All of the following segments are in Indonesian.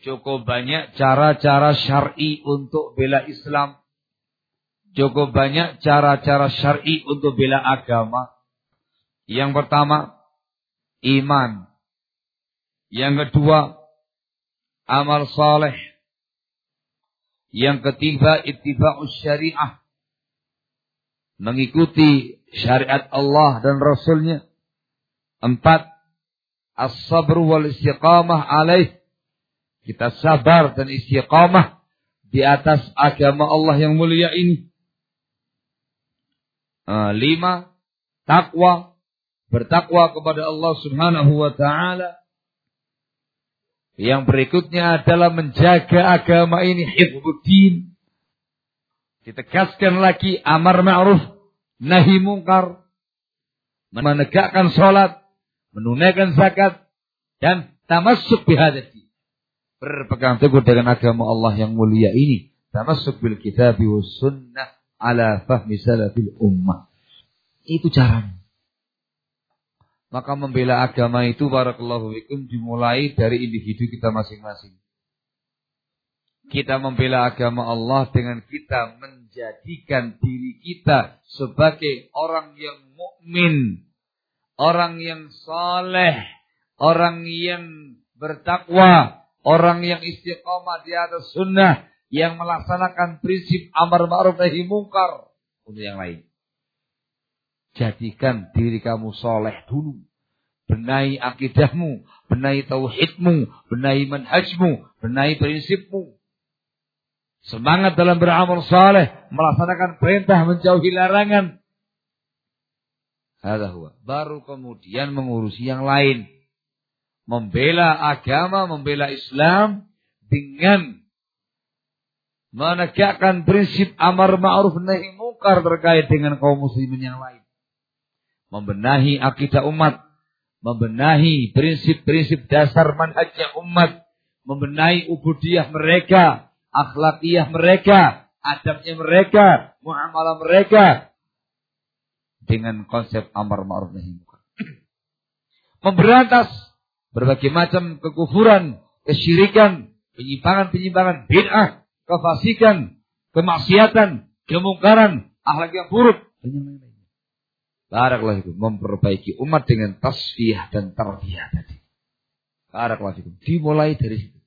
Cukup banyak cara-cara syar'i untuk bela Islam. Cukup banyak cara-cara syar'i untuk bela agama. Yang pertama, iman. Yang kedua, amal saleh. Yang ketiga, ittiba'us syariah. Mengikuti syariat Allah dan Rasulnya. Empat, as-sabr wal istiqamah alaih kita sabar dan istiqamah di atas agama Allah yang mulia ini. Uh, lima, takwa, bertakwa kepada Allah Subhanahu wa taala. Yang berikutnya adalah menjaga agama ini hifdzuddin. Ditegaskan lagi amar ma'ruf, nahi mungkar, menegakkan salat, menunaikan zakat dan tamassuk bihadati berpegang teguh dengan agama Allah yang mulia ini. Termasuk bil kitab wa sunnah ala fahmi salafil ummah. Itu caranya. Maka membela agama itu barakallahu fikum dimulai dari individu kita masing-masing. Kita membela agama Allah dengan kita menjadikan diri kita sebagai orang yang mukmin, orang yang saleh, orang yang bertakwa, Orang yang istiqomah di atas sunnah. Yang melaksanakan prinsip amar ma'ruf nahi mungkar. Untuk yang lain. Jadikan diri kamu soleh dulu. Benahi akidahmu. Benahi tauhidmu. Benahi manhajmu. Benahi prinsipmu. Semangat dalam beramal soleh. Melaksanakan perintah menjauhi larangan. Ada Baru kemudian mengurusi yang lain membela agama, membela Islam dengan menegakkan prinsip amar ma'ruf nahi mungkar terkait dengan kaum muslimin yang lain. Membenahi akidah umat, membenahi prinsip-prinsip dasar manhajnya umat, membenahi ubudiyah mereka, akhlakiyah mereka, adabnya mereka, muamalah mereka dengan konsep amar ma'ruf nahi mungkar. Memberantas berbagai macam kekufuran, kesyirikan, penyimpangan-penyimpangan, bid'ah, kefasikan, kemaksiatan, kemungkaran, akhlak yang buruk, dan yang lain-lain. Memperbaiki umat dengan tasfiyah dan tarbiyah tadi. Barakallahu itu dimulai dari situ.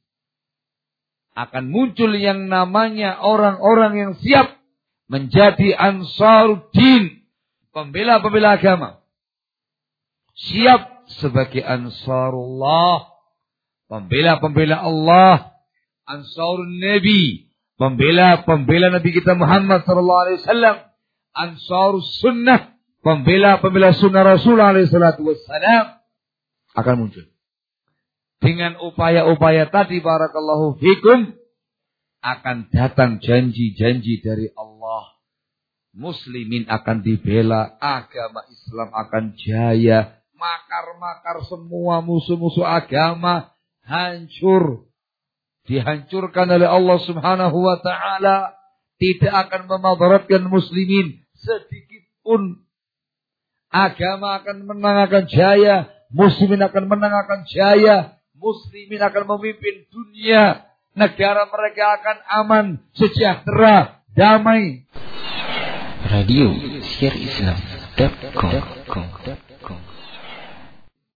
Akan muncul yang namanya orang-orang yang siap menjadi ansar-din, pembela-pembela agama. Siap sebagai ansarullah, pembela-pembela Allah, ansarun Nabi, pembela-pembela Nabi kita Muhammad sallallahu alaihi wasallam, sunnah, pembela-pembela sunnah Rasul alaihi akan muncul. Dengan upaya-upaya tadi barakallahu fikum akan datang janji-janji dari Allah. Muslimin akan dibela, agama Islam akan jaya, makar-makar semua musuh-musuh agama hancur. Dihancurkan oleh Allah subhanahu wa ta'ala. Tidak akan memadaratkan muslimin sedikit pun. Agama akan menang akan jaya. Muslimin akan menang akan jaya. Muslimin akan memimpin dunia. Negara mereka akan aman, sejahtera, damai. Radio Siar Islam.